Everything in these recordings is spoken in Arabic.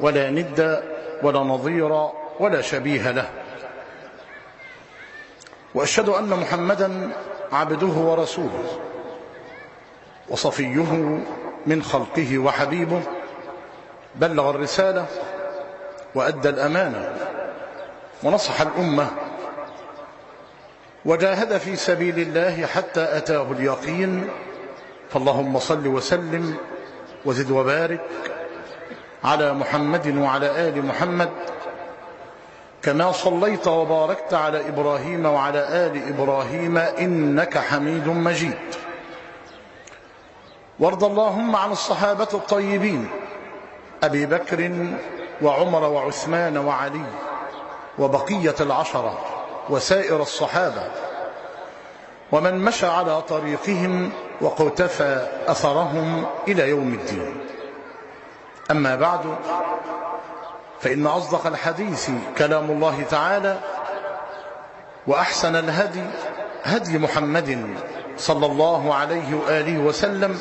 ولا ند ولا نظير ولا شبيه له. وأشهد أن محمدا عبده ورسوله وصفيه من خلقه وحبيبه بلغ الرسالة وأدى الأمانة ونصح الأمة وجاهد في سبيل الله حتى أتاه اليقين. فاللهم صل وسلم وزد وبارك على محمد وعلى آل محمد. كما صليت وباركت على إبراهيم وعلى آل إبراهيم إنك حميد مجيد. وارض اللهم عن الصحابة الطيبين أبي بكر وعمر وعثمان وعلي وبقية العشرة وسائر الصحابة. ومن مشى على طريقهم وقتفى أثرهم إلى يوم الدين. أما بعد فإن أصدق الحديث كلام الله تعالى وأحسن الهدي هدي محمد صلى الله عليه وآله وسلم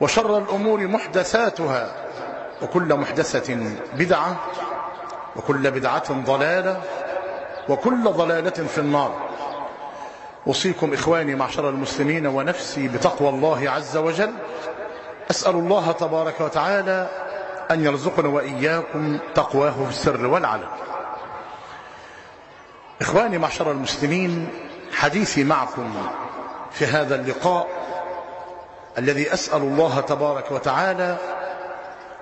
وشر الأمور محدثاتها وكل محدثة بدعة وكل بدعة ضلالة وكل ضلالة في النار. أوصيكم إخواني معشر المسلمين ونفسي بتقوى الله عز وجل أسأل الله تبارك وتعالى أن يرزقنا وإياكم تقواه في السر والعلن. إخواني معشر المسلمين حديثي معكم في هذا اللقاء الذي أسأل الله تبارك وتعالى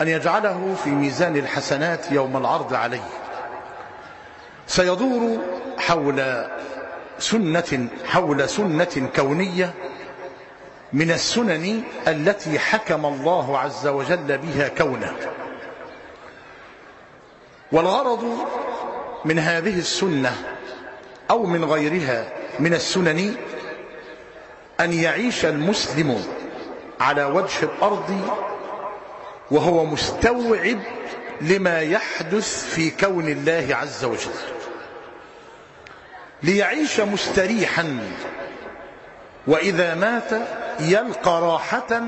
أن يجعله في ميزان الحسنات يوم العرض عليه. سيدور حول سنة حول سنة كونية من السنن التي حكم الله عز وجل بها كونه. والغرض من هذه السنة أو من غيرها من السنن أن يعيش المسلم على وجه الأرض وهو مستوعب لما يحدث في كون الله عز وجل. ليعيش مستريحا وإذا مات يلقى راحة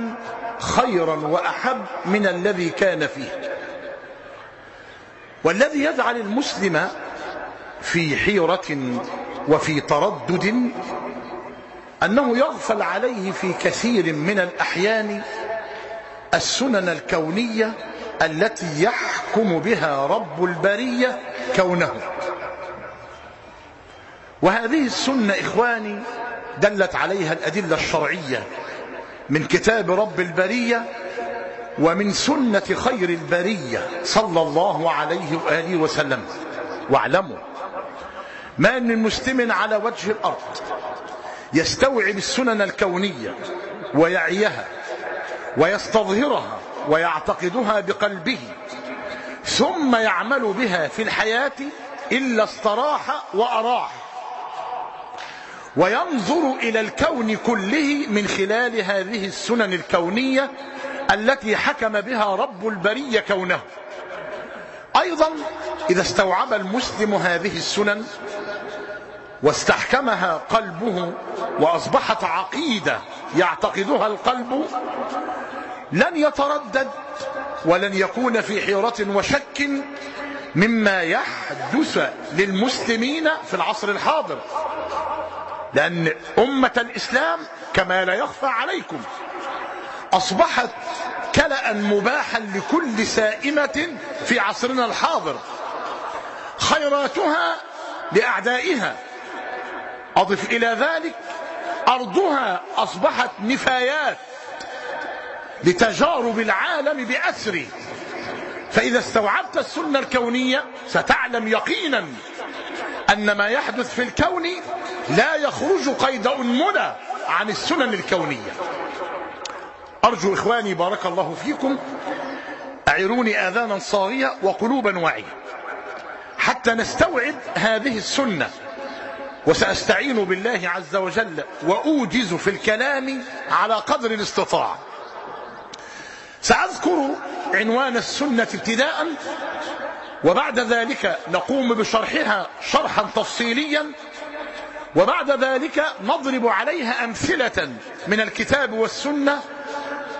خيرا وأحب من الذي كان فيه. والذي يجعل المسلم في حيرة وفي تردد أنه يغفل عليه في كثير من الأحيان السنن الكونية التي يحكم بها رب البرية كونه. وهذه السنة إخواني دلت عليها الأدلة الشرعية من كتاب رب البرية ومن سنة خير البرية صلى الله عليه وآله وسلم. واعلموا ما من مسلم على وجه الأرض يستوعب السنن الكونية ويعيها ويستظهرها ويعتقدها بقلبه ثم يعمل بها في الحياة إلا استراح وأراح. وينظر إلى الكون كله من خلال هذه السنن الكونية التي حكم بها رب البرية كونه. أيضا إذا استوعب المسلم هذه السنن واستحكمها قلبه وأصبحت عقيدة يعتقدها القلب لن يتردد ولن يكون في حيرة وشك مما يحدث للمسلمين في العصر الحاضر. لأن أمة الإسلام كما لا يخفى عليكم أصبحت كلأ مباحا لكل سائمة في عصرنا الحاضر خيراتها لأعدائها. أضف إلى ذلك أرضها أصبحت نفايات لتجارب العالم بأسره. فإذا استوعبت السنة الكونية ستعلم يقينا أن ما يحدث في الكون لا يخرج قيد أنملة عن السنن الكونية. أرجو إخواني بارك الله فيكم أعروني آذانا صاغية وقلوبا واعية. حتى نستوعب هذه السنة وسأستعين بالله عز وجل وأوجز في الكلام على قدر الاستطاعة سأذكر عنوان السنة ابتداء وبعد ذلك نقوم بشرحها شرحا تفصيليا وبعد ذلك نضرب عليها أمثلة من الكتاب والسنة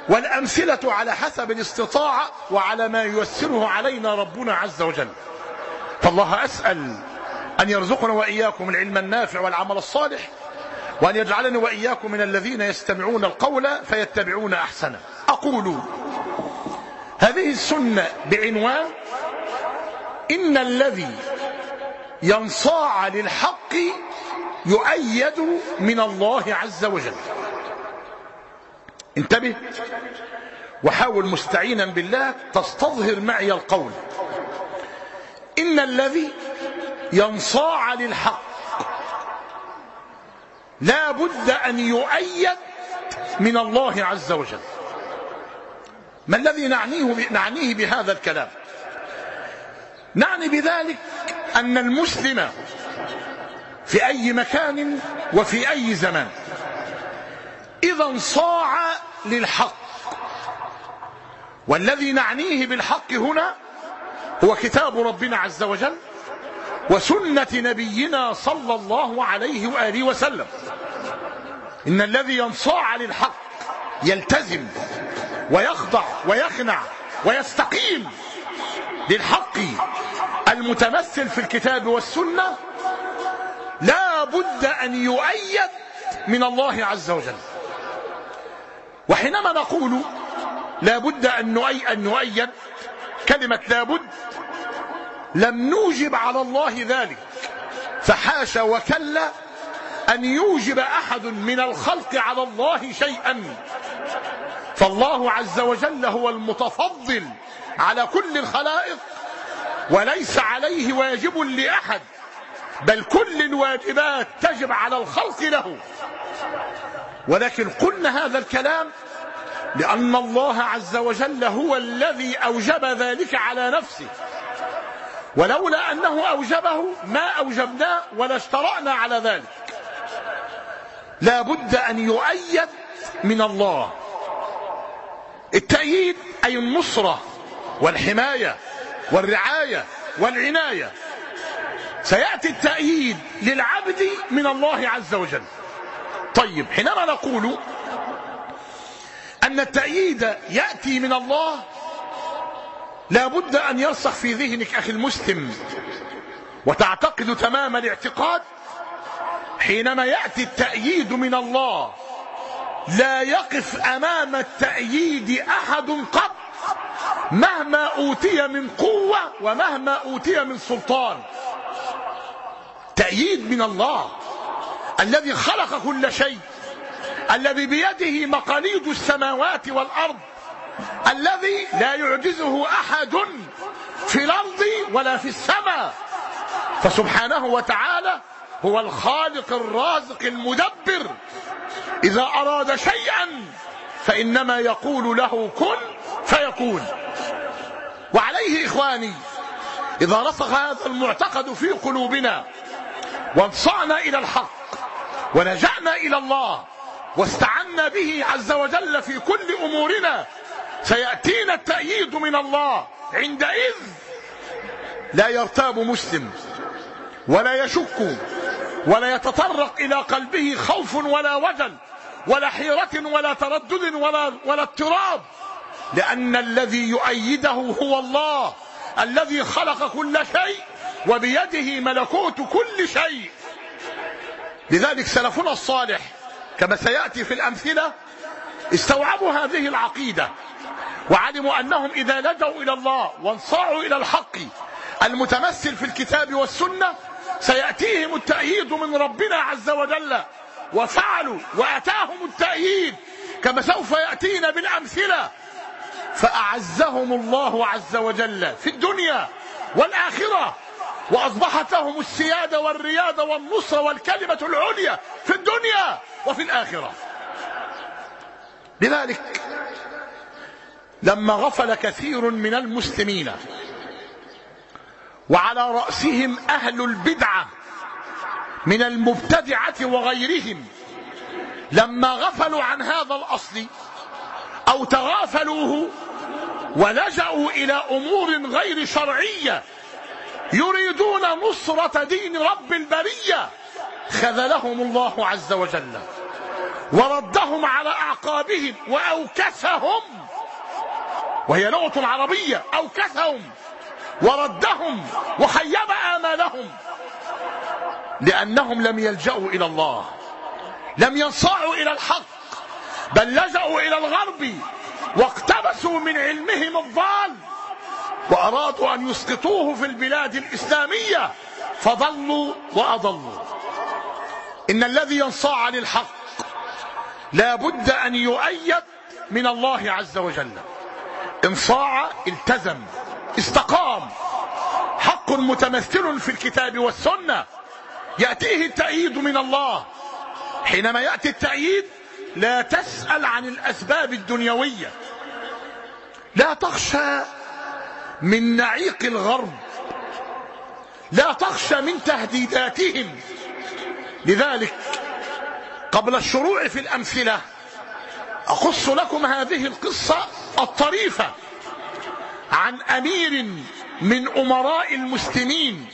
والأمثلة على حسب الاستطاعة وعلى ما ييسره علينا ربنا عز وجل. فالله أسأل أن يرزقنا وإياكم العلم النافع والعمل الصالح وأن يجعلني وإياكم من الذين يستمعون القول فيتبعون أحسنه أقول هذه السنة بعنوان إن الذي ينصاع للحق يؤيد من الله عز وجل. انتبه. وحاول مستعينا بالله تستظهر معي القول. إن الذي ينصاع للحق لا بد أن يؤيد من الله عز وجل. ما الذي نعنيه, نعنيه بهذا الكلام؟ نعني بذلك أن المسلم في أي مكان وفي أي زمان. إذا انصاع للحق. والذي نعنيه بالحق هنا هو كتاب ربنا عز وجل وسنة نبينا صلى الله عليه وآله وسلم. إن الذي ينصاع للحق يلتزم ويخضع ويخنع ويستقيم للحق المتمثل في الكتاب والسنة لا بد أن يؤيد من الله عز وجل. وحينما نقول لا بد أن نؤيد كلمة لا بد لم نوجب على الله ذلك. فحاش وكلا أن يوجب أحد من الخلق على الله شيئا. فالله عز وجل هو المتفضل على كل الخلائق وليس عليه واجب لأحد بل كل الواجبات تجب على الخلق له. ولكن قلنا هذا الكلام لأن الله عز وجل هو الذي أوجب ذلك على نفسه. ولولا أنه أوجبه ما أوجبناه ولا اشترأنا على ذلك. لا بد أن يؤيد من الله. التأييد أي النصرة والحماية والرعاية والعناية. سيأتي التأييد للعبد من الله عز وجل. طيب حينما نقول أن التأييد يأتي من الله لا بد أن يرسخ في ذهنك أخي المسلم وتعتقد تمام الاعتقاد. حينما يأتي التأييد من الله لا يقف أمام التأييد أحد قط مهما أوتي من قوة ومهما أوتي من سلطان. تأييد من الله. الذي خلق كل شيء. الذي بيده مقاليد السماوات والأرض. الذي لا يعجزه أحد في الأرض ولا في السماء. فسبحانه وتعالى هو الخالق الرازق المدبر. إذا أراد شيئا فإنما يقول له كن فيكون. وعليه إخواني إذا رسخ هذا المعتقد في قلوبنا وانصعنا إلى الحق ولجأنا إلى الله واستعنا به عز وجل في كل أمورنا سيأتينا التأييد من الله عندئذ لا يرتاب مسلم ولا يشك ولا يتطرق إلى قلبه خوف ولا وجل ولا حيرة ولا تردد ولا, ولا اضطراب لأن الذي يؤيده هو الله الذي خلق كل شيء وبيده ملكوت كل شيء. لذلك سلفنا الصالح كما سيأتي في الأمثلة استوعبوا هذه العقيدة وعلموا أنهم إذا لجوا إلى الله وانصاعوا إلى الحق المتمثل في الكتاب والسنة سيأتيهم التأييد من ربنا عز وجل. وفعلوا وأتاهم التأييد كما سوف يأتينا بالأمثلة. فأعزهم الله عز وجل في الدنيا والآخرة. وأصبحت لهم السيادة والريادة والنصرة والكلمة العليا في الدنيا وفي الآخرة. لذلك لما غفل كثير من المسلمين وعلى رأسهم أهل البدعة من المبتدعة وغيرهم لما غفلوا عن هذا الأصل أو تغافلوه ولجأوا إلى أمور غير شرعية يريدون نصرة دين رب البرية. خذلهم الله عز وجل. وردهم على أعقابهم وأوكسهم. وهي لغة عربية أوكسهم. وردهم وخيب آمالهم. لأنهم لم يلجأوا إلى الله. لم ينصاعوا إلى الحق. بل لجأوا إلى الغرب. واقتبسوا من علمهم الضال. وأرادوا أن يسقطوه في البلاد الإسلامية فضلوا وأضلوا. إن الذي ينصاع للحق لا بد أن يؤيد من الله عز وجل. انصاع التزم استقام. حق متمثل في الكتاب والسنة. يأتيه التأييد من الله. حينما يأتي التأييد لا تسأل عن الأسباب الدنيوية. لا تخشى من نعيق الغرب. لا تخشى من تهديداتهم. لذلك قبل الشروع في الأمثلة أقص لكم هذه القصة الطريفة عن أمير من أمراء المسلمين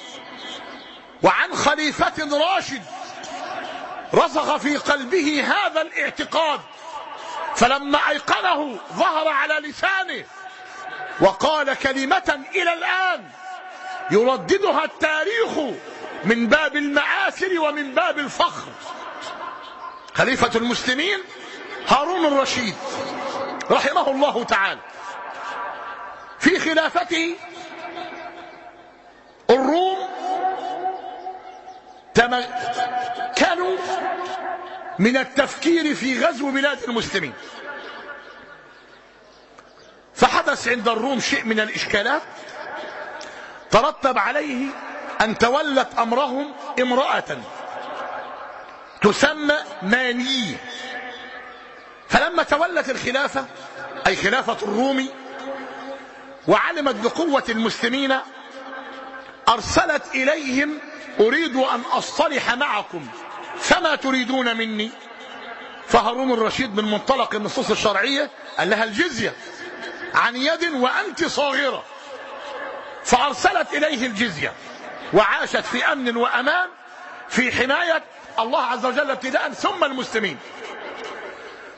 وعن خليفة راشد. رسخ في قلبه هذا الاعتقاد فلما أيقنه ظهر على لسانه وقال كلمة إلى الآن. يرددها التاريخ من باب المآثر ومن باب الفخر. خليفة المسلمين هارون الرشيد رحمه الله تعالى في خلافته الروم كانوا من التفكير في غزو بلاد المسلمين. فحدث عند الروم شيء من الإشكالات؟ ترتب عليه أن تولت أمرهم امرأة تسمى مانيه فلما تولت الخلافة أي خلافة الروم وعلمت بقوة المسلمين أرسلت إليهم أريد أن أصطلح معكم فما تريدون مني؟ فهارون الرشيد من منطلق النصوص الشرعية قال لها الجزية. عن يد وأنت صاغرة فأرسلت إليه الجزية وعاشت في أمن وأمان في حماية الله عز وجل ابتداء ثم المسلمين.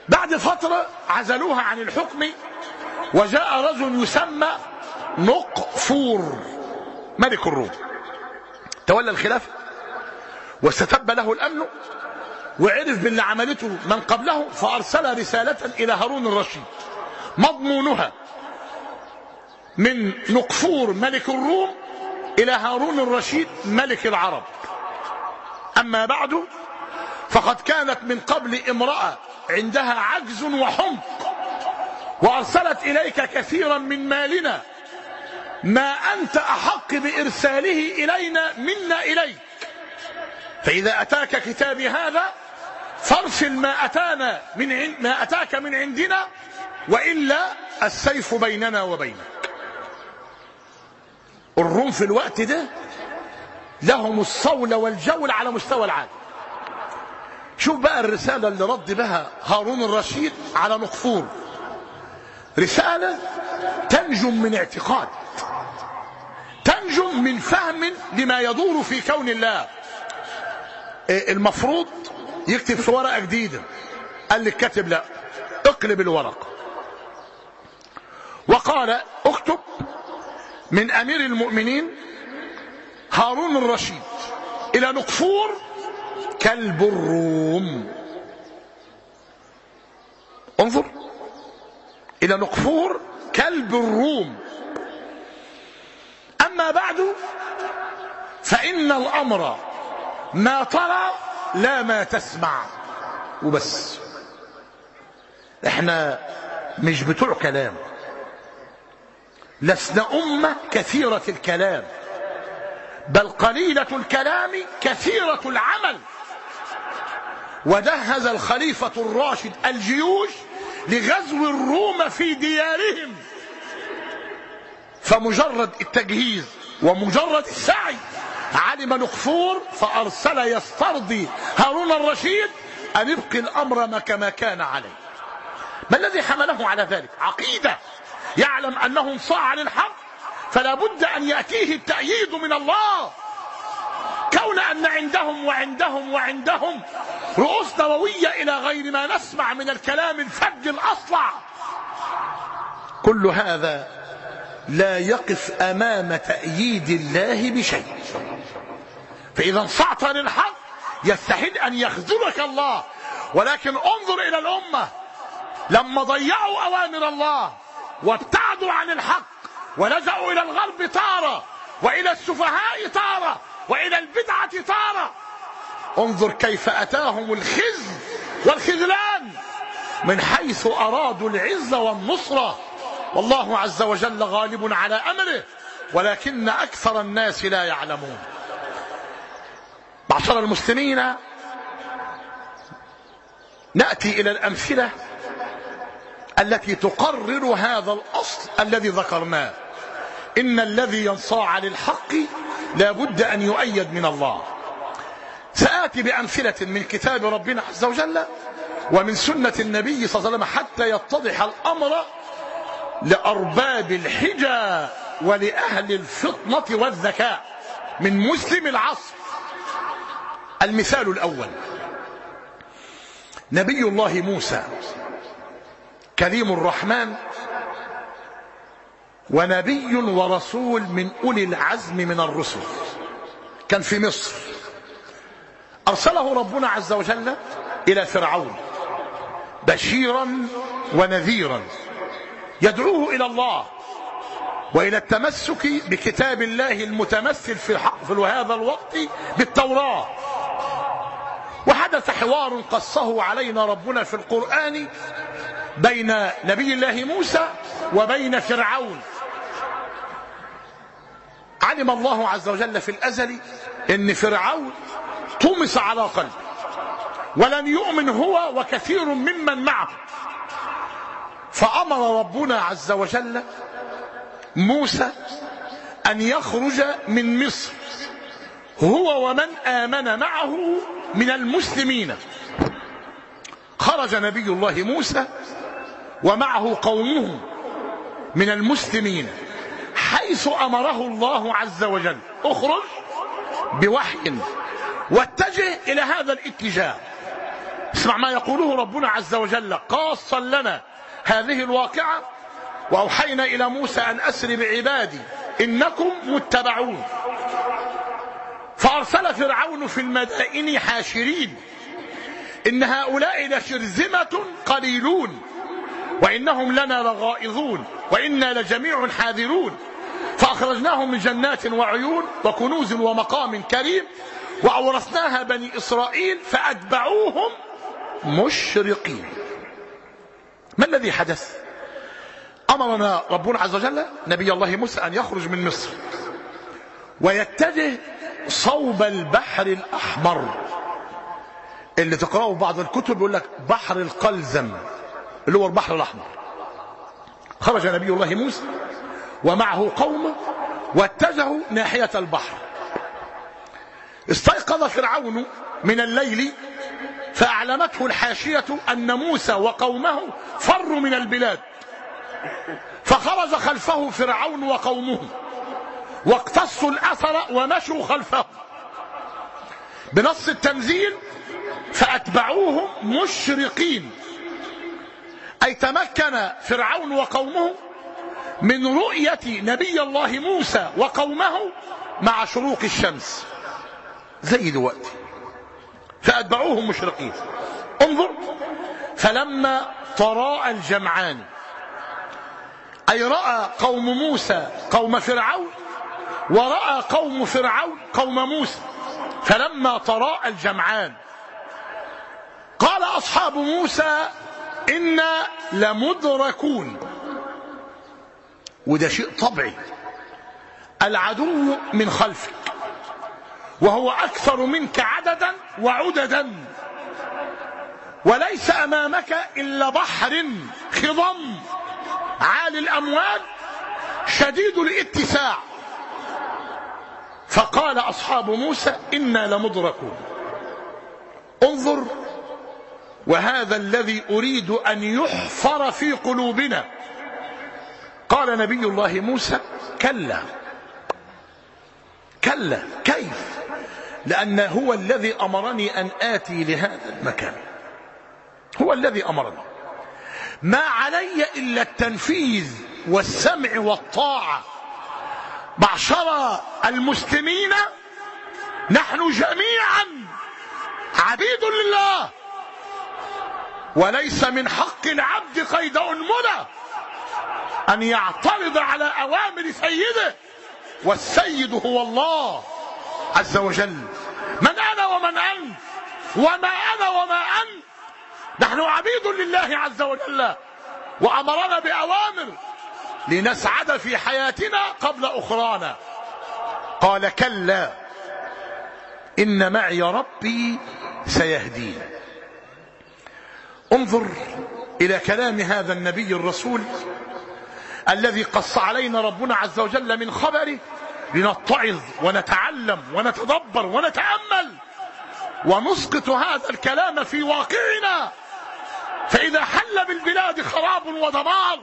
بعد فترة عزلوها عن الحكم وجاء رجل يسمى نقفور ملك الروم. تولى الخلافة واستتب له الأمن وعرف باللي عملته من قبله فأرسل رسالة إلى هارون الرشيد. مضمونها من نقفور ملك الروم إلى هارون الرشيد ملك العرب. أما بعد فقد كانت من قبل امرأة عندها عجز وحمق وأرسلت إليك كثيرا من مالنا. ما أنت أحق بإرساله إلينا منا إليك. فإذا أتاك كتابي هذا فارسل ما أتانا من ما أتاك من عندنا وإلا السيف بيننا وبينك. الروم في الوقت ده لهم الصول والجول على مستوى العالم. شوف بقى الرسالة اللي رد بها هارون الرشيد على مقفور رسالة تنجم من اعتقاد تنجم من فهم لما يدور في كون الله. المفروض؟ يكتب في ورقة جديدة. قال لك كاتب لا اقلب الورقة وقال اكتب من أمير المؤمنين هارون الرشيد إلى نقفور كلب الروم. انظر إلى نقفور كلب الروم. أما بعد فإن الأمر ما ترى لا ما تسمع. وبس. إحنا مش بتوع كلام. لسنا أمة كثيرة الكلام بل قليلة الكلام كثيرة العمل. وجهز الخليفة الراشد الجيوش لغزو الروم في ديارهم. فمجرد التجهيز ومجرد السعي علم نخفور فأرسل يسترضي هارون الرشيد أن يبقي الأمر كما كان عليه. ما الذي حمله على ذلك؟ عقيدة. يعلم أنه انصاع للحق فلا بد أن يأتيه التأييد من الله. كون أن عندهم وعندهم وعندهم رؤوس نووية إلى غير ما نسمع من الكلام الفج الأصلع. كل هذا لا يقف أمام تأييد الله بشيء. فإذا انصعت للحق يستحيل أن يخذلك الله. ولكن انظر إلى الأمة لما ضيعوا أوامر الله وابتعدوا عن الحق ولجأوا إلى الغرب تارة وإلى السفهاء تارة وإلى البدعة تارة. انظر كيف أتاهم الخزي والخذلان من حيث أرادوا العزة والنصرة والله عز وجل غالب على أمره ولكن أكثر الناس لا يعلمون. معشر المسلمين نأتي إلى الأمثلة. التي تقرر هذا الأصل الذي ذكرناه. إن الذي ينصاع للحق لا بد أن يؤيد من الله. سآتي بأمثلة من كتاب ربنا عز وجل ومن سنة النبي صلى الله عليه وسلم حتى يتضح الأمر لأرباب الحجى ولأهل الفطنة والذكاء. من مسلم العصر. المثال الأول. نبي الله موسى كريم الرحمن ونبي ورسول من أولي العزم من الرسل. كان في مصر. أرسله ربنا عز وجل إلى فرعون بشيرا ونذيرا يدعوه إلى الله وإلى التمسك بكتاب الله المتمثل في, هذا الوقت بالتوراة. وحدث حوار قصه علينا ربنا في القرآن بين نبي الله موسى وبين فرعون. علم الله عز وجل في الأزل إن فرعون طمس على قلبه ولن يؤمن هو وكثير ممن معه. فأمر ربنا عز وجل موسى أن يخرج من مصر هو ومن آمن معه من المسلمين. خرج نبي الله موسى ومعه قومه من المسلمين حيث أمره الله عز وجل. أخرج بوحي. واتجه إلى هذا الاتجاه. اسمع ما يقوله ربنا عز وجل قاصا لنا. هذه الواقعة. وأوحينا إلى موسى أن أسر بعبادي إنكم متبعون. فأرسل فرعون في المدائن حاشرين. إن هؤلاء لشرذمة قليلون. وإنهم لنا لغائظون وإنا لجميع حاذرون. فأخرجناهم من جنات وعيون وكنوز ومقام كريم وأورثناها بني إسرائيل فأتبعوهم مشرقين. ما الذي حدث؟ أمرنا ربنا عز وجل نبي الله موسى أن يخرج من مصر ويتجه صوب البحر الأحمر. اللي تقرأه بعض الكتب يقول لك بحر القلزم. اللي هو البحر الأحمر. خرج نبي الله موسى ومعه قومه واتجهوا ناحية البحر. استيقظ فرعون من الليل فأعلمته الحاشية أن موسى وقومه فروا من البلاد. فخرج خلفه فرعون وقومه واقتصوا الأثر ومشوا خلفه. بنص التنزيل فأتبعوهم مشرقين. أي تمكن فرعون وقومه من رؤية نبي الله موسى وقومه مع شروق الشمس. زي دلوقتي فأتبعوهم مشرقين. انظر. فلما تراءى الجمعان أي رأى قوم موسى قوم فرعون ورأى قوم فرعون قوم موسى. فلما تراءى الجمعان قال أصحاب موسى إنا لمدركون. وده شيء طبيعي. العدو من خلفك. وهو أكثر منك عددا وعددا. وليس أمامك إلا بحر خضم. عالي الأموال شديد الاتساع. فقال أصحاب موسى إنا لمدركون. انظر وهذا الذي أريد أن يحفر في قلوبنا. قال نبي الله موسى كلا. كلا. كيف؟ لأن هو الذي أمرني أن آتي لهذا المكان. هو الذي أمرني. ما علي إلا التنفيذ والسمع والطاعة. معشر المسلمين نحن جميعا عبيد لله. وليس من حق العبد قيد أنملة أن يعترض على أوامر سيده والسيد هو الله عز وجل. من أنا ومن أنت؟ وما أنا وما أنت؟ نحن عبيد لله عز وجل وأمرنا بأوامر لنسعد في حياتنا قبل أخرانا. قال كلا إن معي ربي سيهدين. انظر إلى كلام هذا النبي الرسول الذي قص علينا ربنا عز وجل من خبره لنتعظ ونتعلم ونتدبر ونتأمل ونسقط هذا الكلام في واقعنا. فإذا حل بالبلاد خراب ودمار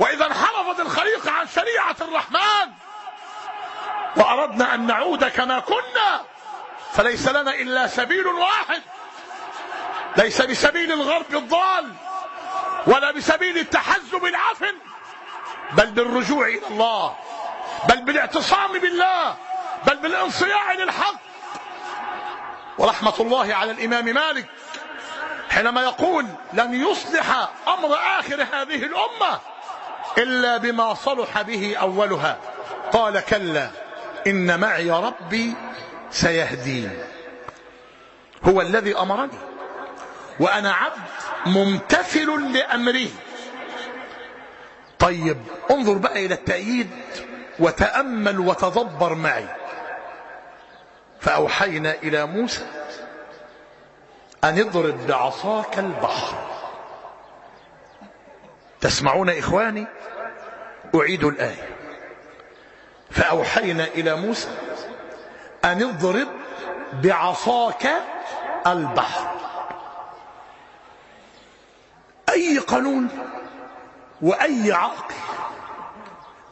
وإذا انحرفت الخليقة عن شريعة الرحمن وأردنا أن نعود كما كنا فليس لنا إلا سبيل واحد. ليس بسبيل الغرب الضال ولا بسبيل التحزب العفن بل بالرجوع إلى الله بل بالاعتصام بالله بل بالانصياع للحق. ورحمة الله على الإمام مالك حينما يقول لن يصلح أمر آخر هذه الأمة إلا بما صلح به أولها قال كلا إن معي ربي سيهدين هو الذي أمرني وأنا عبد ممتثل لأمره طيب انظر بقى إلى التأييد وتأمل وتدبر معي. فأوحينا إلى موسى أن اضرب بعصاك البحر. تسمعون إخواني؟ أعيد الآية. فأوحينا إلى موسى أن اضرب بعصاك البحر. أي قانون وأي عقل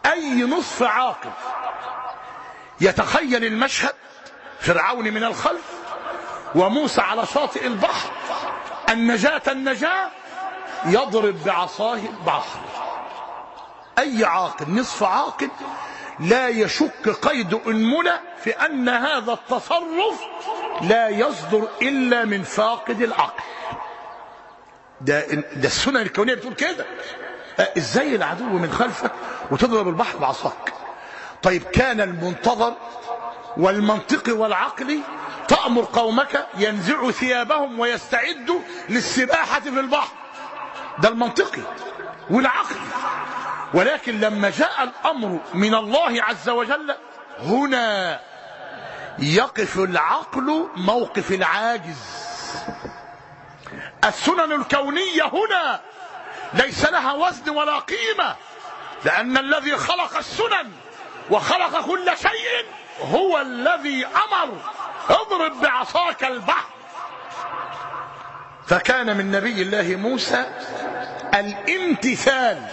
أي نصف عاقل يتخيل المشهد فرعون من الخلف وموسى على شاطئ البحر النجاة النجاة يضرب بعصاه البحر. أي عاقل نصف عاقل لا يشك قيد أنملة في أن هذا التصرف لا يصدر إلا من فاقد العقل. ده, ده السنن الكونية بتقول كده. إزاي العدو من خلفك وتضرب البحر بعصاك؟ طيب كان المنتظر والمنطقي والعقلي تأمر قومك ينزعوا ثيابهم ويستعدوا للسباحة في البحر. ده المنطقي والعقلي ولكن لما جاء الأمر من الله عز وجل هنا يقف العقل موقف العاجز. السنن الكونية هنا ليس لها وزن ولا قيمة لأن الذي خلق السنن وخلق كل شيء هو الذي أمر اضرب بعصاك البحر. فكان من نبي الله موسى الامتثال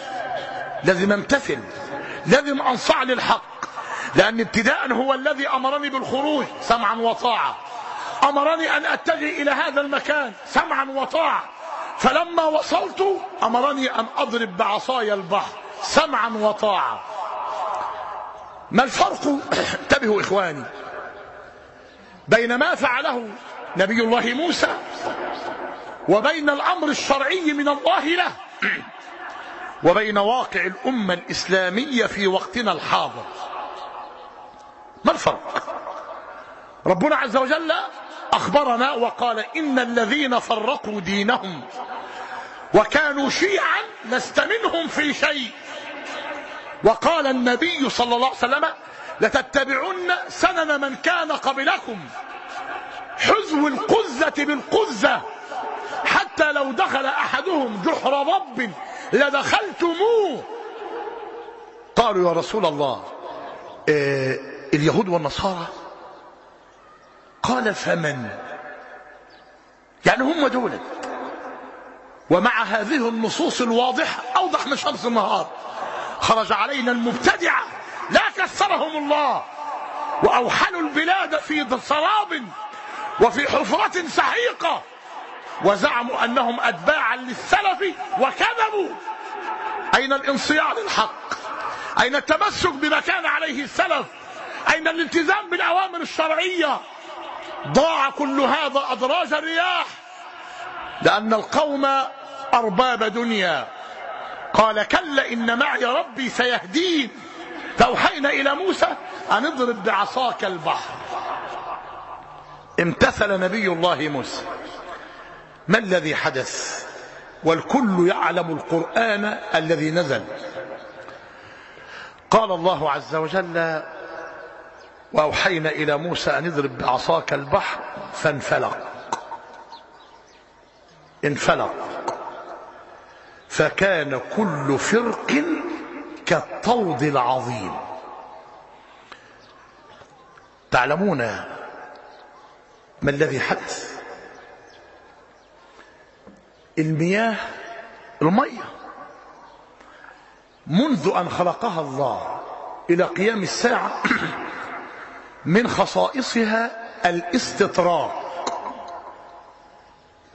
لازم امتثل لازم انصاع للحق لأن ابتداء هو الذي أمرني بالخروج سمعا وطاعة. أمرني أن أتجه إلى هذا المكان سمعا وطاعة فلما وصلت أمرني أن أضرب بعصاي البحر سمعا وطاعة ما الفرق؟ انتبهوا إخواني. بين ما فعله نبي الله موسى وبين الأمر الشرعي من الله له وبين واقع الأمة الإسلامية في وقتنا الحاضر. ما الفرق؟ ربنا عز وجل أخبرنا وقال إن الذين فرقوا دينهم وكانوا شيعا لست منهم في شيء. وقال النبي صلى الله عليه وسلم لتتبعن سنن من كان قبلكم. حزو القزة بالقزة. لو دخل أحدهم جحر رب لدخلتموه. قالوا يا رسول الله آه اليهود والنصارى قال فمن؟ يعني هم دولة ومع هذه النصوص الواضحة أوضح من شمس النهار. خرج علينا المبتدعة لا كسرهم الله. وأوحلوا البلاد في سراب وفي حفرة سحيقة. وزعموا أنهم أتباعا للسلف وكذبوا. أين الانصياع للحق أين التمسك بما كان عليه السلف؟ أين الالتزام بالأوامر الشرعية؟ ضاع كل هذا أدراج الرياح لأن القوم أرباب دنيا. قال كلا إن معي ربي سيهدين. فأوحينا إلى موسى أن اضرب بعصاك البحر. امتثل نبي الله موسى. ما الذي حدث؟ والكل يعلم القرآن الذي نزل. قال الله عز وجل وأوحينا إلى موسى أن اضرب بعصاك البحر فانفلق. انفلق. فكان كل فرق كالطود العظيم. تعلمون ما الذي حدث؟ المياه المية. منذ أن خلقها الله إلى قيام الساعة من خصائصها الاستطراق.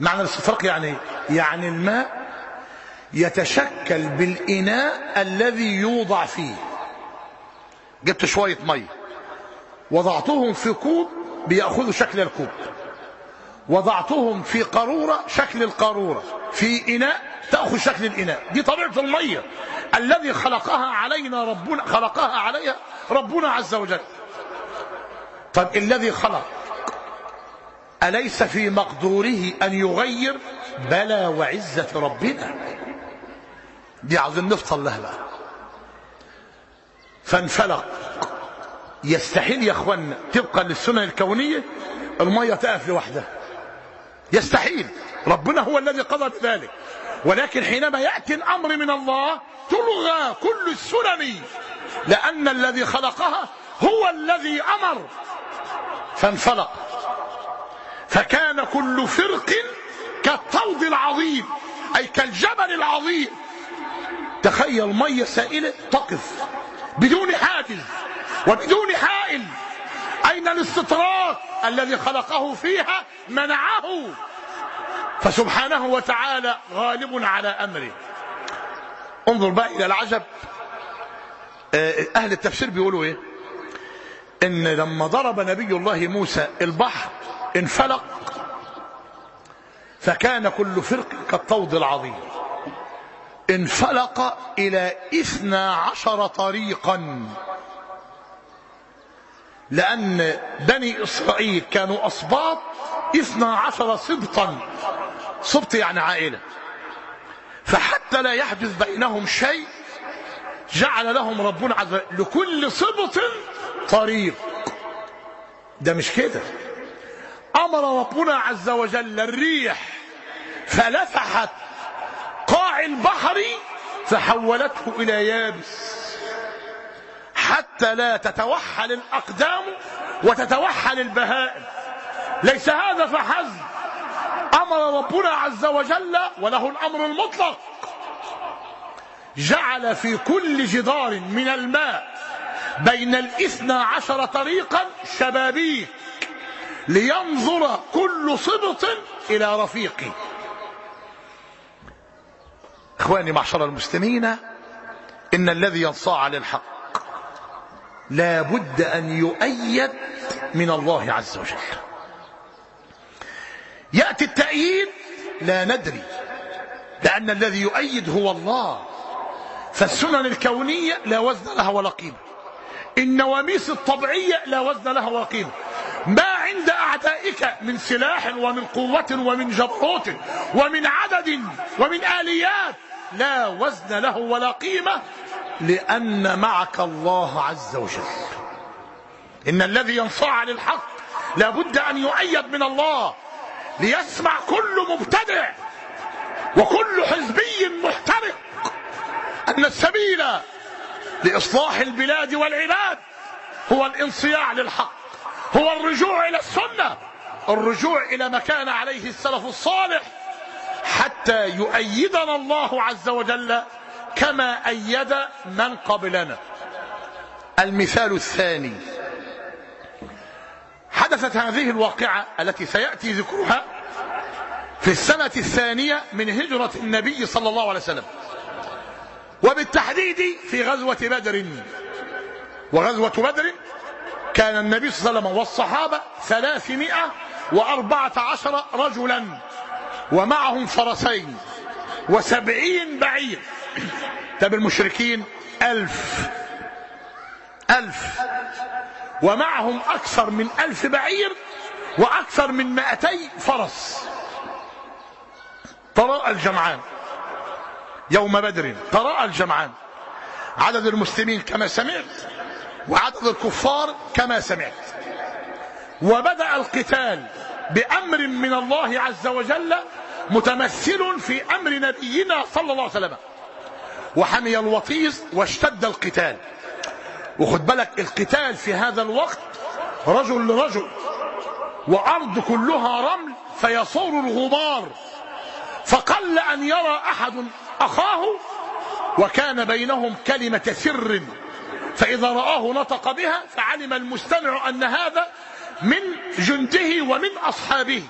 معنى الاستطراق يعني يعني الماء يتشكل بالإناء الذي يوضع فيه. جبت شوية مية وضعتهم في كوب بيأخذوا شكل الكوب. وضعتهم في قارورة شكل القارورة. في إناء تأخذ شكل الإناء. دي طبيعة المية. الذي خلقها علينا ربنا خلقها عليها ربنا عز وجل. طب الذي خلق؟ أليس في مقدوره أن يغير؟ بلى وعزة ربنا. دي عاوزين نفصل لها بقى. فانفلق. يستحيل يا اخوانا طبقا للسنن الكونية المية تقف لوحدها. يستحيل. ربنا هو الذي قضى بذلك ولكن حينما يأتي الأمر من الله تلغى كل السنن. لأن الذي خلقها هو الذي أمر. فانفلق. فكان كل فرق كالطود العظيم أي كالجبل العظيم. تخيل مية سائلة تقف بدون حاجز وبدون حائل. أين الاستطراق الذي خلقه فيها منعه؟ فسبحانه وتعالى غالب على أمره. انظر بقى إلى العجب. أهل التفسير بيقولوا إيه؟ إن لما ضرب نبي الله موسى البحر انفلق فكان كل فرق كالطود العظيم. انفلق إلى إثنى عشر طريقا. لأن بني إسرائيل كانوا أصباط إثنى عشر سبطا سبط يعني عائلة. فحتى لا يحدث بينهم شيء جعل لهم ربنا عز وجل لكل سبط طريق ده مش كده. أمر ربنا عز وجل الريح فلفحت قاع البحر فحولته إلى يابس. حتى لا تتوحل الأقدام وتتوحل البهائم. ليس هذا فحسب. أمر ربنا عز وجل وله الأمر المطلق. جعل في كل جدار من الماء بين الاثنى عشر طريقا شبابيك لينظر كل صبط إلى رفيقه. إخواني معشر المسلمين إن الذي ينصاع للحق لا بد أن يؤيد من الله عز وجل. يأتي التأييد لا ندري لأن الذي يؤيد هو الله فالسنن الكونية لا وزن لها ولا قيمة. النواميس الطبيعية لا وزن لها ولا قيمة ما عند أعدائك من سلاح ومن قوة ومن جبروت ومن عدد ومن آليات لا وزن له ولا قيمة لأن معك الله عز وجل. إن الذي ينصاع للحق لابد أن يؤيد من الله ليسمع كل مبتدع وكل حزبي محترق أن السبيل لإصلاح البلاد والعباد. هو الانصياع للحق. هو الرجوع إلى السنة. الرجوع إلى ما كان عليه السلف الصالح. حتى يؤيدنا الله عز وجل كما أيد من قبلنا. المثال الثاني. حدثت هذه الواقعة التي سيأتي ذكرها في السنة الثانية من هجرة النبي صلى الله عليه وسلم. وبالتحديد في غزوة بدر. وغزوة بدر كان النبي صلى الله عليه وسلم والصحابة ثلاثمائة وأربعة عشر رجلا ومعهم فرسين وسبعين بعير. طب المشركين ألف ألف ومعهم أكثر من ألف بعير وأكثر من مائتي فرس. تراءى الجمعان. يوم بدر. تراءى الجمعان. عدد المسلمين كما سمعت وعدد الكفار كما سمعت. وبدأ القتال بأمر من الله عز وجل متمثل في أمر نبينا صلى الله عليه وسلم. وحمي الوطيس واشتد القتال. وخد بالك القتال في هذا الوقت رجل لرجل وأرض كلها رمل فيصور الغبار. فقل أن يرى أحد أخاه وكان بينهم كلمة سر فإذا رآه نطق بها فعلم المستمع أن هذا من جنده ومن أصحابه.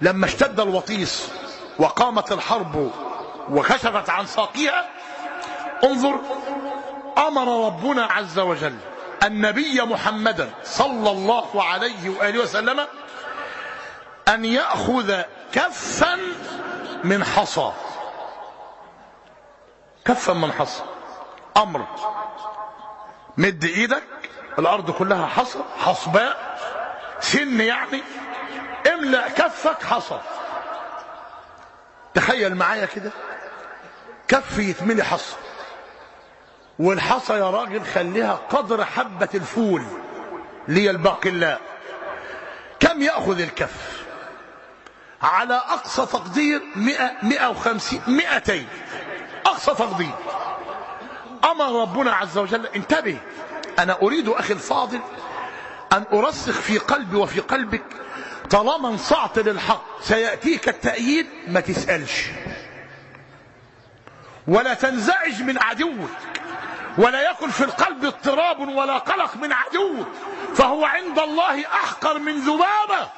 لما اشتد الوطيس وقامت الحرب وكشفت عن ساقها انظر أمر ربنا عز وجل النبي محمدا صلى الله عليه وآله وسلم أن يأخذ كفا من حصى. كفا من حصى أمر. مد إيدك. الأرض كلها حصى. حصباء. سن يعني. املأ كفك حصى. تخيل معايا كده. كف يتملي حصى. والحصى يا راجل خليها قدر حبة الفول. لي الباقلاء كم يأخذ الكف؟ على أقصى تقدير مئة مئة وخمسين مئتين. أقصى تقدير أمر ربنا عز وجل انتبه أنا أريد أخي الفاضل أن أرسخ في قلبي وفي قلبك طالما انصعت للحق سيأتيك التأييد ما تسألش. ولا تنزعج من عدوك ولا يكن في القلب اضطراب ولا قلق من عدوك فهو عند الله أحقر من ذبابة.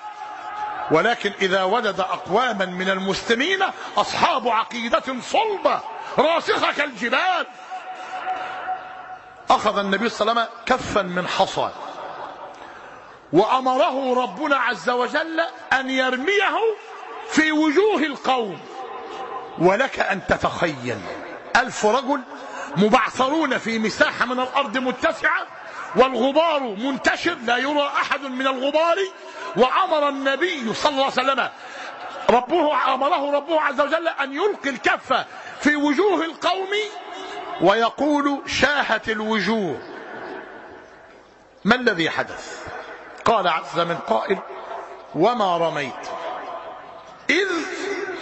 ولكن إذا وجد أقواما من المسلمين أصحاب عقيدة صلبة راسخة كالجبال. أخذ النبي صلى الله عليه وسلم كفا من حصى وأمره ربنا عز وجل أن يرميه في وجوه القوم. ولك أن تتخيل ألف رجل مبعثرون في مساحة من الأرض متسعة والغبار منتشر لا يرى أحد من الغبار. وأمر النبي صلى الله عليه وسلم ربه أمره ربه عز وجل أن يلقي الكف في وجوه القوم ويقول شاهت الوجوه. ما الذي حدث؟ قال عز من قائل وما رميت. إذ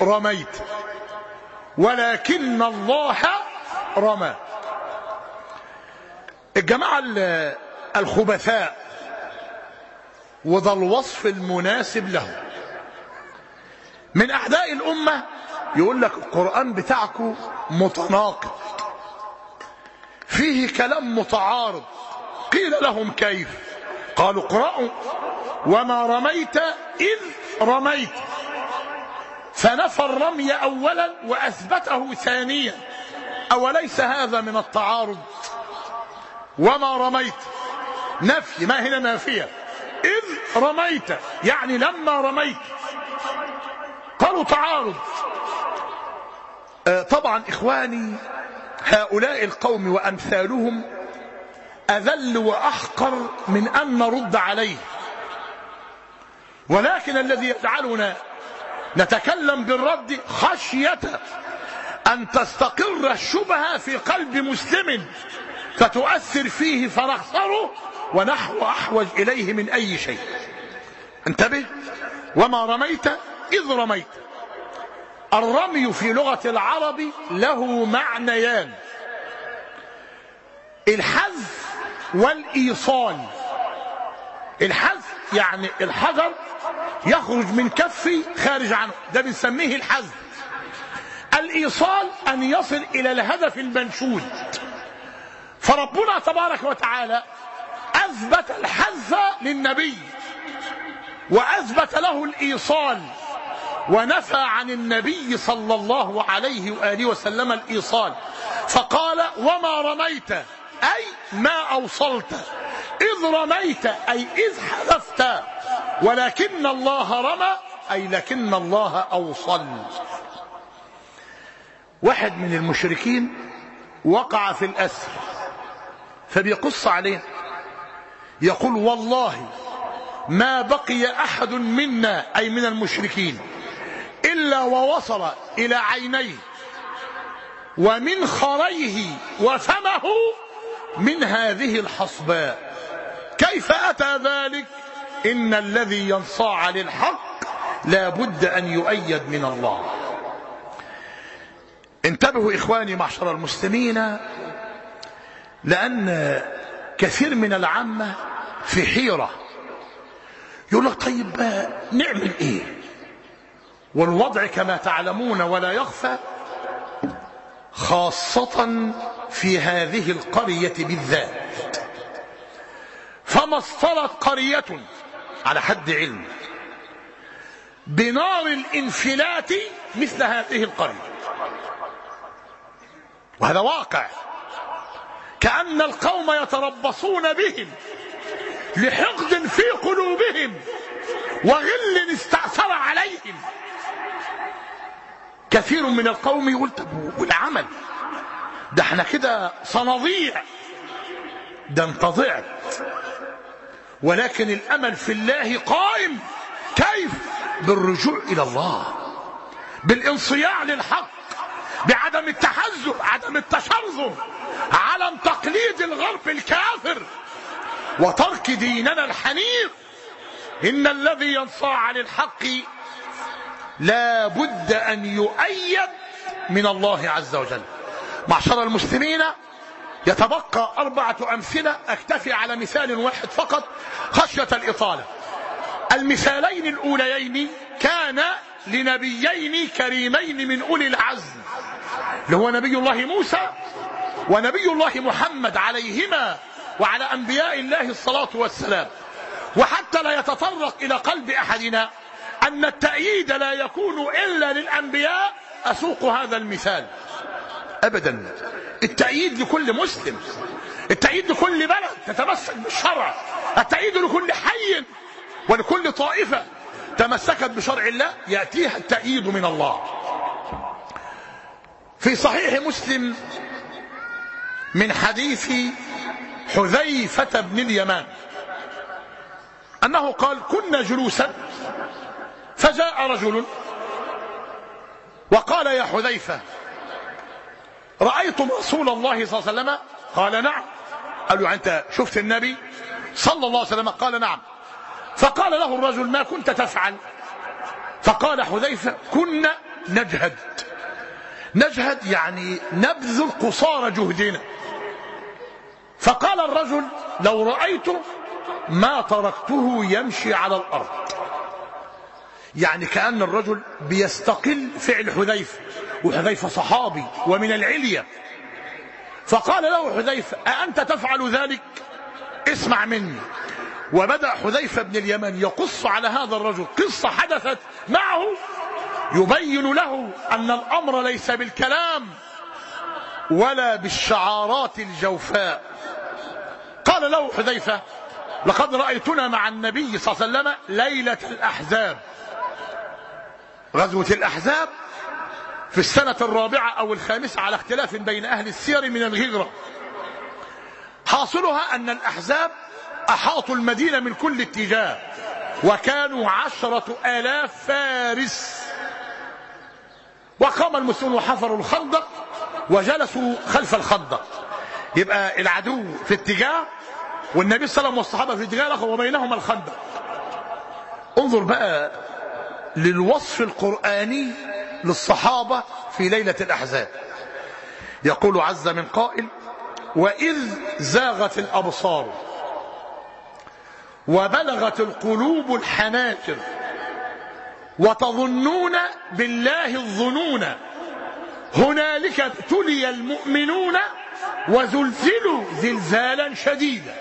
رميت ولكن الله رمى. الجماعة الخبثاء وذا الوصف المناسب له. من أعداء الأمة يقول لك القرآن بتاعكم متناقض. فيه كلام متعارض. قيل لهم كيف؟ قالوا اقرأوا. وما رميت إذ رميت. فنفى الرمي أولا وأثبته ثانيا. أوليس هذا من التعارض؟ وما رميت. نفي ما هنا نافية؟ إذ رميت يعني لما رميت. قالوا تعارض. آه طبعا إخواني هؤلاء القوم وأمثالهم أذل وأحقر من أن نرد عليه. ولكن الذي يجعلنا نتكلم بالرد خشية أن تستقر الشبهة في قلب مسلم فتؤثر فيه فنخسره ونحو أحوج إليه من أي شيء. انتبه. وما رميت إذ رميت. الرمي في لغة العرب له معنيان. الحذف والإيصال. الحذف يعني الحجر يخرج من كفي خارج عنه. ده بنسميه الحذف. الإيصال أن يصل إلى الهدف المنشود. فربنا تبارك وتعالى أثبت الحذف للنبي وأثبت له الإيصال ونفى عن النبي صلى الله عليه وآله وسلم الإيصال. فقال وما رميت؟ أي ما أوصلت. إذ رميت أي إذ حذفت. ولكن الله رمى أي لكن الله أوصل. واحد من المشركين وقع في الأسر فبيقص عليه. يقول والله ما بقي أحد منا أي من المشركين إلا ووصل إلى عينيه ومن خريه وفمه من هذه الحصباء. كيف أتى ذلك؟ إن الذي ينصاع للحق لا بد أن يؤيد من الله. انتبهوا إخواني معشر المسلمين لأن كثير من العامة في حيرة. يقول لك طيب نعمل إيه؟ والوضع كما تعلمون ولا يخفى خاصة في هذه القرية بالذات. فما اصطلت قرية على حد علم بنار الانفلات مثل هذه القرية. وهذا واقع. كأن القوم يتربصون بهم لحقد في قلوبهم وغل استأثر عليهم. كثير من القوم يقول طب والعمل؟ ده إحنا كده صناضيع ده انت ضعت ولكن الأمل في الله قائم. كيف؟ بالرجوع إلى الله. بالانصياع للحق. بعدم التحزب عدم التشرذم. عدم تقليد الغرب الكافر وترك ديننا الحنيف. إن الذي ينصاع للحق لا بد أن يؤيد من الله عز وجل. معشر المسلمين يتبقى أربعة أمثلة أكتفي على مثال واحد فقط خشية الإطالة. المثالين الأوليين كان لنبيين كريمين من أولي العزم اللي هو نبي الله موسى ونبي الله محمد عليهما وعلى أنبياء الله الصلاة والسلام. وحتى لا يتطرق إلى قلب أحدنا أن التأييد لا يكون إلا للأنبياء أسوق هذا المثال. أبدا. التأييد لكل مسلم. التأييد لكل بلد تتمسك بالشرع. التأييد لكل حي ولكل طائفة تمسكت بشرع الله يأتيها التأييد من الله. في صحيح مسلم من حديث حذيفة بن اليمان. أنه قال كنا جلوسا فجاء رجل وقال يا حذيفة رأيتم رسول الله صلى الله عليه وسلم؟ قال نعم. قال له أنت شفت النبي صلى الله عليه وسلم؟ قال نعم. فقال له الرجل ما كنت تفعل؟ فقال حذيفة كنا نجهد. نجهد يعني نبذل قصارى جهدنا. فقال الرجل لو رأيته ما تركته يمشي على الأرض. يعني كأن الرجل بيستقل فعل حذيفة وحذيفة صحابي ومن العلية فقال له حذيفة أأنت تفعل ذلك؟ اسمع مني. وبدأ حذيفة بن اليمن يقص على هذا الرجل. قصة حدثت معه يبين له أن الأمر ليس بالكلام. ولا بالشعارات الجوفاء. قال له حذيفة لقد رأيتنا مع النبي صلى الله عليه وسلم ليلة الأحزاب. غزوة الأحزاب في السنة الرابعة أو الخامسة على اختلاف بين أهل السير من الهجرة. حاصلها أن الأحزاب أحاطوا المدينة من كل اتجاه وكانوا عشرة آلاف فارس. وقام المسلمون وحفروا الخندق وجلسوا خلف الخندق. يبقى العدو في اتجاه والنبي صلى الله عليه وسلم والصحابة في اتجاه الآخر وبينهما الخندق. انظر بقى للوصف القرآني للصحابة في ليلة الأحزاب. يقول عز من قائل وإذ زاغت الأبصار وبلغت القلوب الحناجر وتظنون بالله الظنون هنالك ابتلي المؤمنون وزلزلوا زلزالا شديدا.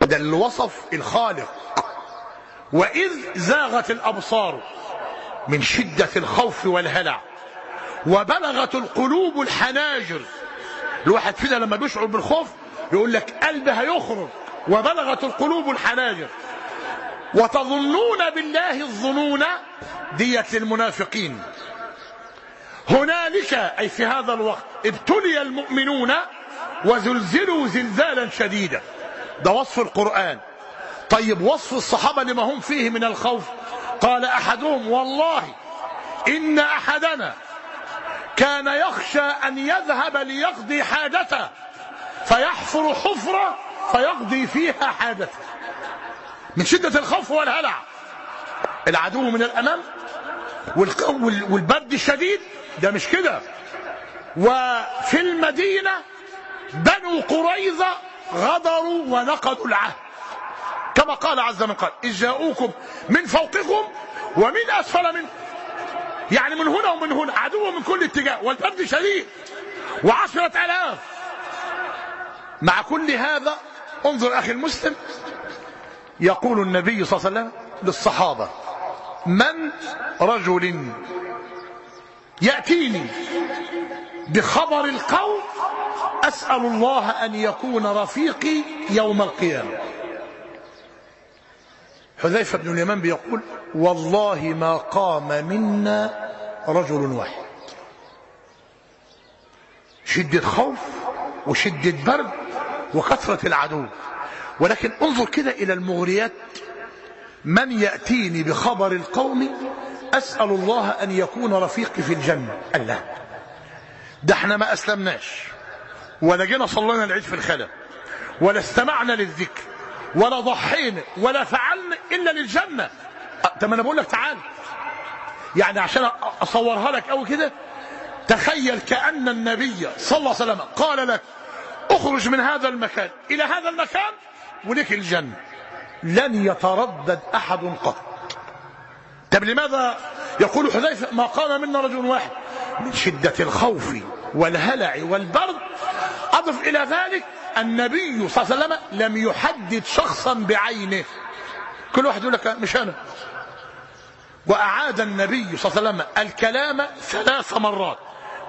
ده الوصف الخالق. وإذ زاغت الأبصار من شدة الخوف والهلع وبلغت القلوب الحناجر. الواحد فينا لما بيشعر بالخوف يقول لك قلبي هيخرج وبلغت القلوب الحناجر. وتظنون بالله الظنون ديت للمنافقين هنالك أي في هذا الوقت ابتلي المؤمنون وزلزلوا زلزالا شديدا. ده وصف القرآن. طيب وصف الصحابة لما هم فيه من الخوف؟ قال أحدهم والله إن أحدنا كان يخشى أن يذهب ليقضي حاجته فيحفر حفرة فيقضي فيها حاجته. من شدة الخوف والهلع. العدو من الأمام والبرد الشديد ده مش كده. وفي المدينة بنو قريظة غدروا ونقضوا العهد. كما قال عز من قال إذ جاءوكم من فوقكم ومن أسفل منكم. يعني من هنا ومن هنا عدو من كل اتجاه والبرد شديد. وعشرة ألاف. مع كل هذا انظر أخي المسلم يقول النبي صلى الله عليه وسلم للصحابة من رجل يأتيني بخبر القوم أسأل الله أن يكون رفيقي يوم القيامة. حذيفة بن اليمان بيقول والله ما قام منا رجل واحد. شدة خوف وشدة برد وكثرة العدو. ولكن انظر كده إلى المغريات. من يأتيني بخبر القوم أسأل الله أن يكون رفيقي في الجنة. قال لا ده إحنا ما أسلمناش. ولا جينا صلينا العيد في الخلا ولا استمعنا للذكر. ولا ضحينا. ولا فعلنا إلا للجنة. طب أنا بقول لك تعال. يعني عشان أصورها لك قوي كده. تخيل كأن النبي صلى الله عليه وسلم قال لك اخرج من هذا المكان. إلى هذا المكان ولك الجنة. لن يتردد أحد قط. طب لماذا يقول حذيفة ما قام منا رجل واحد؟ من شدة الخوف والهلع والبرد. أضف إلى ذلك النبي صلى الله عليه وسلم لم يحدد شخصا بعينه. كل واحد يقول لك مش أنا. وأعاد النبي صلى الله عليه وسلم الكلام ثلاث مرات.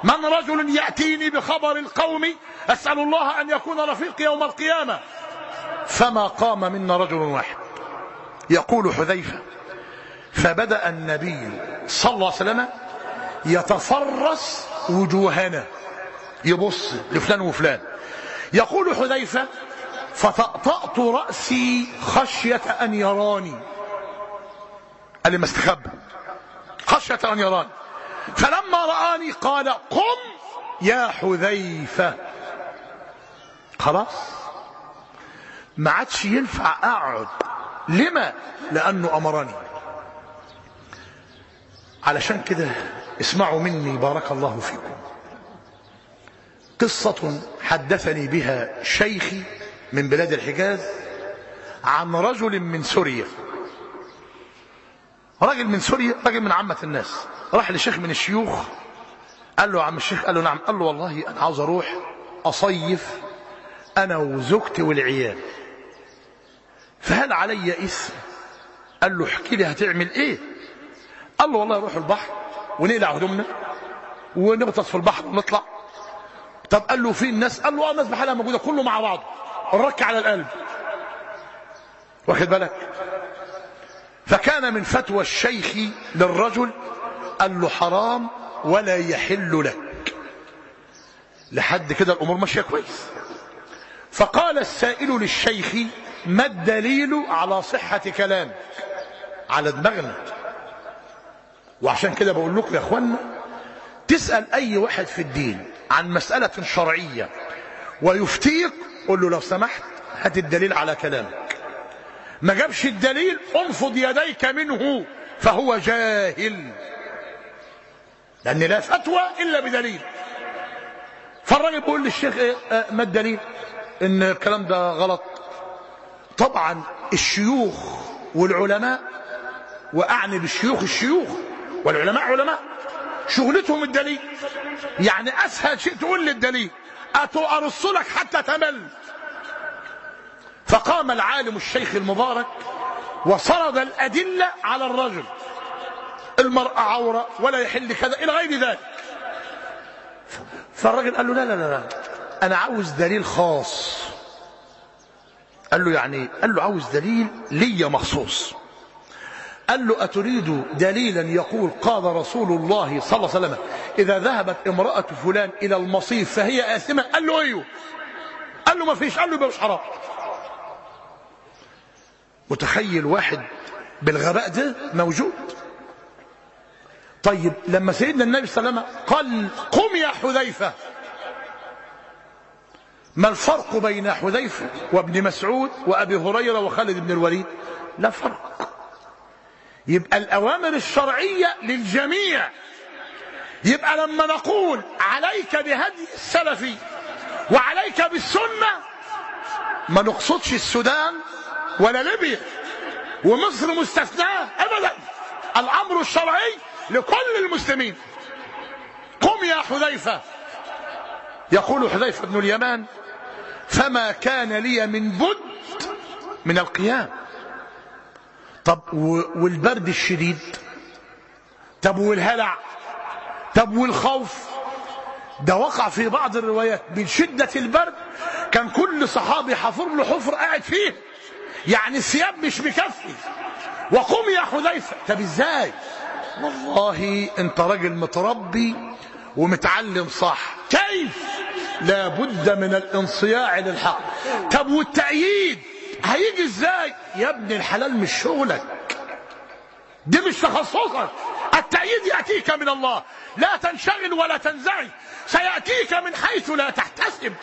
من رجل يأتيني بخبر القوم أسأل الله أن يكون رفيقي يوم القيامة؟ فما قام منا رجل واحد. يقول حذيفة فبدأ النبي صلى الله عليه وسلم يتفرس وجوهنا. يبص لفلان وفلان. يقول حذيفة فطأطأت رأسي خشية أن يراني. قال لي ما استخبى. خشية أن يراني. فلما رآني قال قم يا حذيفة. خلاص. ما عادش ينفع أقعد. لما؟ لأنه أمرني. علشان كده اسمعوا مني بارك الله فيكم. قصة حدثني بها شيخي من بلاد الحجاز عن رجل من سوريا. راجل من سوريا راجل من عامة الناس. راح لشيخ من الشيوخ قال له عم الشيخ قال له نعم. قال له والله أنا عاوز أروح أصيف أنا وزوجتي والعيال. فهل علي اسم؟ قال له احكي لي هتعمل إيه؟ قال له والله نروح البحر ونقلع هدومنا ونغطس في البحر ونطلع. طب قال له في الناس؟ قال له آه الناس بحالها موجودة كله مع بعض الرك على القلب. واخد بالك؟ فكان من فتوى الشيخ للرجل قال له حرام ولا يحل لك. لحد كده الأمور ماشية كويس. فقال السائل للشيخ ما الدليل على صحة كلامك؟ على دماغنا. وعشان كده بقول لكم يا اخوانا تسأل أي واحد في الدين عن مسألة شرعية ويفتيك قل له لو سمحت هات الدليل على كلامك. ما جابش الدليل انفض يديك منه فهو جاهل. لأن لا فتوى إلا بدليل. فالراجل بيقول للشيخ إيه آه ما الدليل؟ إن الكلام ده غلط. طبعا الشيوخ والعلماء وأعني بالشيوخ الشيوخ والعلماء علماء. شغلتهم الدليل. يعني أسهل شيء تقول لي الدليل. أرص لك حتى تمل. فقام العالم الشيخ المبارك وسرد الأدلة على الرجل. المرأة عورة ولا يحل كذا إلى غير ذلك. فالرجل قال له لا لا لا لا. أنا عاوز دليل خاص. قال له يعني قال له عاوز دليل ليا مخصوص. قال له أتريد دليلا يقول قال رسول الله صلى الله عليه وسلم إذا ذهبت امرأة فلان إلى المصيف فهي آثمة. قال له أيوه. قال له ما فيش. قال له يبقى مش حرام. متخيل واحد بالغباء ده موجود؟ طيب لما سيدنا النبي صلى الله عليه وسلم قال قم يا حذيفة. ما الفرق بين حذيفة وابن مسعود وأبي هريرة وخالد بن الوليد؟ لا فرق. يبقى الأوامر الشرعية للجميع. يبقى لما نقول عليك بهدي السلف وعليك بالسنة ما نقصدش السودان ولا ليبيا ومصر مستثناة أبدا. الأمر الشرعي لكل المسلمين. قم يا حذيفة. يقول حذيفة بن اليمان فما كان لي من بد من القيام. طب والبرد الشديد؟ طب والهلع؟ طب والخوف؟ ده وقع في بعض الروايات. من شدة البرد كان كل صحابي حفر له حفر قاعد فيه. يعني الثياب مش مكفي. وقم يا حذيفة. طب إزاي؟ والله أنت راجل متربي ومتعلم صح. كيف؟ لابد من الانصياع للحق. طب والتأييد؟ هيجي إزاي؟ يا ابن الحلال مش شغلك. دي مش تخصصك. التأييد يأتيك من الله. لا تنشغل ولا تنزعج. سيأتيك من حيث لا تحتسب.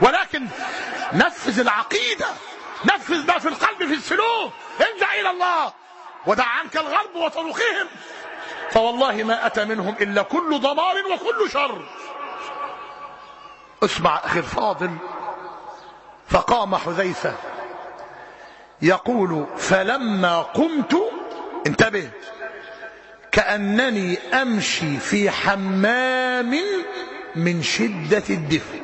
ولكن نفذ العقيدة. نفذ ما في القلب في السلوك. ارجع إلى الله. ودع عنك الغرب وطرقهم. فوالله ما أتى منهم إلا كل ضمار وكل شر. اسمع أخي الفاضل. فقام حذيفة. يقول فلما قمت انتبه. كأنني أمشي في حمام من شدة الدفء.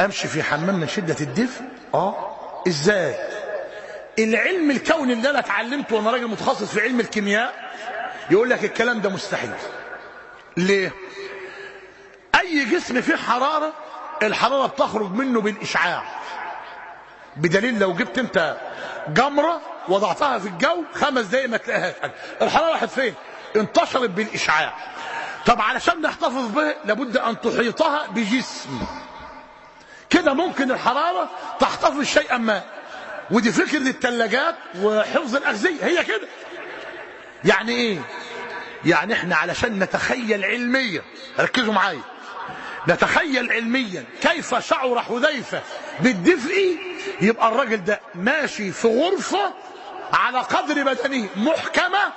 أمشي في حمام من شدة الدفء؟ آه. إزاي؟ العلم الكوني اللي أنا اتعلمته وأنا راجل متخصص في علم الكيمياء يقول لك الكلام ده مستحيل. ليه؟ أي جسم فيه حرارة الحرارة بتخرج منه بالإشعاع. بدليل لو جبت انت جمرة وضعتها في الجو خمس دقايق ما تلاقيهاش الحرارة راحت فين؟ انتشرت بالإشعاع. طب علشان نحتفظ بها لابد أن تحيطها بجسم. كده ممكن الحرارة تحتفظ شيئا ما. ودي فكرة الثلاجات وحفظ الأغذية. هي كده. يعني إيه؟ يعني إحنا علشان نتخيل علميا. ركزوا معايا. نتخيل علميا كيف شعر حذيفة بالدفء يبقى الراجل ده ماشي في غرفة على قدر بدنه محكمة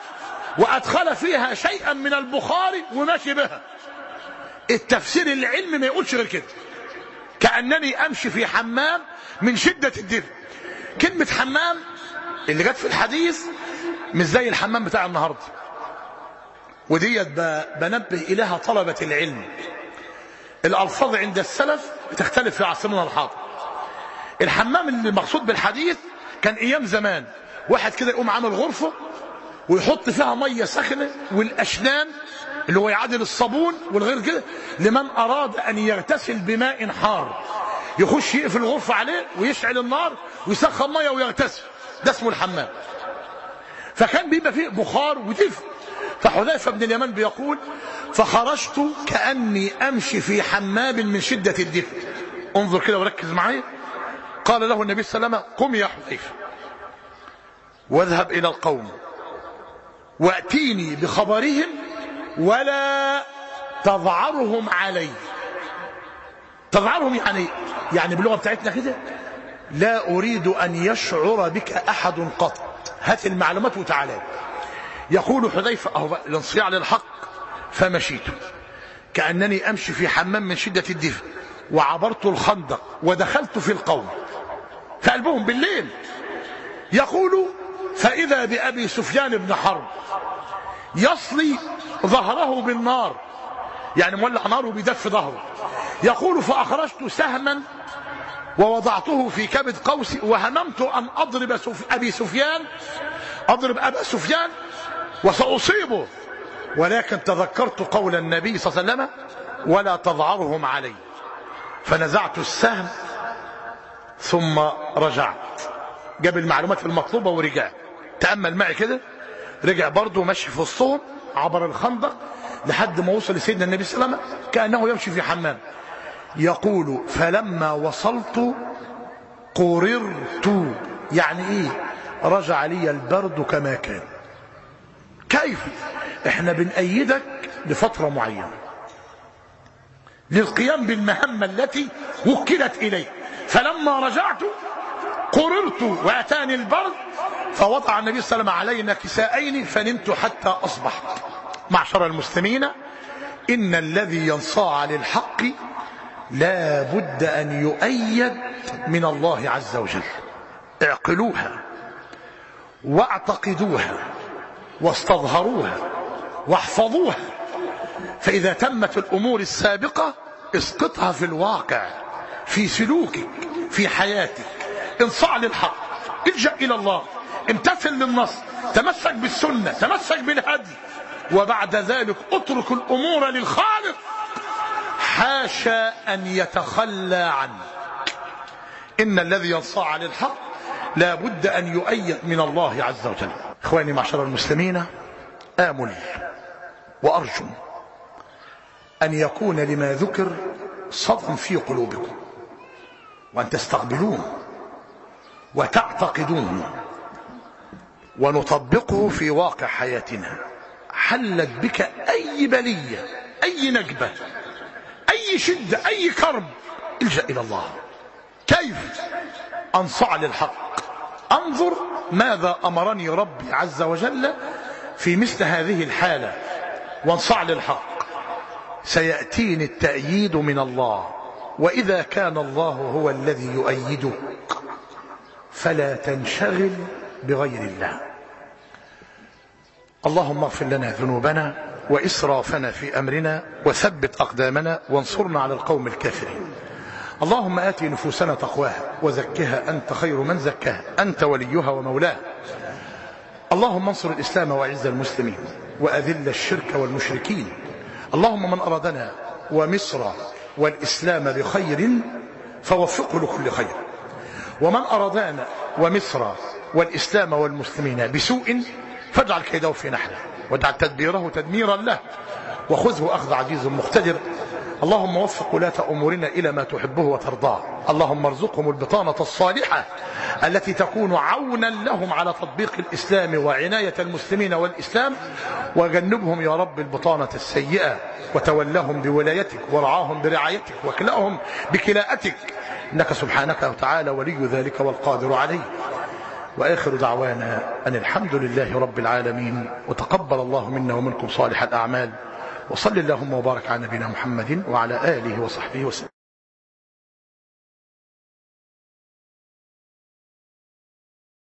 وأدخل فيها شيئا من البخار وماشي بها. التفسير العلمي ما يقولش غير كده. كأنني أمشي في حمام من شدة الدفء. كلمة حمام اللي جت في الحديث مش زي الحمام بتاع النهارده. وديت بنبه إليها طلبة العلم. الألفاظ عند السلف بتختلف في عصرنا الحاضر. الحمام اللي مقصود بالحديث كان أيام زمان. واحد كده يقوم عامل غرفة ويحط فيها مية سخنة والأشنان اللي هو يعادل الصابون والغير كده لمن أراد أن يغتسل بماء حار. يخش يقفل الغرفة عليه ويشعل النار ويسخن مية ويغتسل. ده اسمه الحمام. فكان بيبقى فيه بخار ودفء فحذيفة بن اليمان بيقول فخرجت كأني أمشي في حمام من شدة الدفء. انظر كده وركز معايا. قال له النبي صلى الله عليه وسلم قم يا حذيفة واذهب إلى القوم وأتيني بخبرهم ولا تضعرهم علي. تضعرهم يعني يعني باللغة بتاعتنا كده لا أريد أن يشعر بك أحد قط. هات المعلومات وتعالى. يقول حذيفة أهو الانصياع للحق فمشيت. كأنني أمشي في حمام من شدة الدفء وعبرت الخندق ودخلت في القوم. في قلبهم بالليل. يقول فإذا بأبي سفيان بن حرب يصلي ظهره بالنار. يعني مولع نار وبيدف ظهره. يقول فأخرجت سهما ووضعته في كبد قوسي وهممت أن أضرب. أبي سفيان أضرب أبا سفيان وسأصيبه ولكن تذكرت قول النبي صلى الله عليه وسلم ولا تضعرهم علي. فنزعت السهم ثم رجعت. جاب المعلومات المطلوبة ورجع. تأمل معي كده. رجع برضه ماشي في وسطهم عبر الخندق لحد ما وصل لسيدنا النبي صلى الله عليه وسلم كأنه يمشي في حمام. يقول فلما وصلت قررت يعني إيه؟ رجع لي البرد كما كان. كيف؟ إحنا بنأيدك لفترة معينة. للقيام بالمهمة التي وكلت إليك فلما رجعت قررت وأتاني البرد فوضع النبي صلى الله عليه وسلم علينا كسائين فنمت حتى أصبحت. معشر المسلمين إن الذي ينصاع للحق لا بد أن يؤيد من الله عز وجل. اعقلوها واعتقدوها واستظهروها واحفظوها. فإذا تمت الأمور السابقة اسقطها في الواقع في سلوكك في حياتك. انصاع للحق الجأ إلى الله. امتثل للنص تمسك بالسنة تمسك بالهدي. وبعد ذلك اترك الأمور للخالق. حاشا أن يتخلى عنه. إن الذي ينصاع للحق لا بد أن يؤيد من الله عز وجل. إخواني معشر المسلمين آمل وأرجو أن يكون لما ذكر صدى في قلوبكم وأن تستقبلوه وتعتقدوه ونطبقه في واقع حياتنا. حلت بك أي بلية أي نكبة أي شدة أي كرب. إلجأ إلى الله. كيف؟ أنصع للحق. أنظر ماذا أمرني ربي عز وجل في مثل هذه الحالة. وانصع للحق. سيأتيني التأييد من الله. وإذا كان الله هو الذي يؤيدك. فلا تنشغل بغير الله. اللهم اغفر لنا ذنوبنا. وإسرافنا في أمرنا وثبت أقدامنا وانصرنا على القوم الكافرين. اللهم آت نفوسنا تقواها وزكها أنت خير من زكاها أنت وليها ومولاها. اللهم انصر الإسلام وأعز المسلمين وأذل الشرك والمشركين. اللهم من أرادنا ومصر والإسلام بخير فوفقه لكل خير. ومن أرادنا ومصر والإسلام والمسلمين بسوء فاجعل كيده في نحره واجعل تدبيره تدميرا له. وخذه أخذ عزيز مقتدر. اللهم وفق ولاة أمورنا إلى ما تحبه وترضاه. اللهم ارزقهم البطانة الصالحة التي تكون عونا لهم على تطبيق الإسلام وعناية المسلمين والإسلام. وجنبهم يا رب البطانة السيئة. وتولهم بولايتك ورعاهم برعايتك وكلاهم بكلاءتك. إنك سبحانك وتعالى ولي ذلك والقادر عليه. وآخر دعوانا أن الحمد لله رب العالمين وتقبل الله منا ومنكم صالح الأعمال وصل اللهم وبارك على نبينا محمد وعلى آله وصحبه وسلم.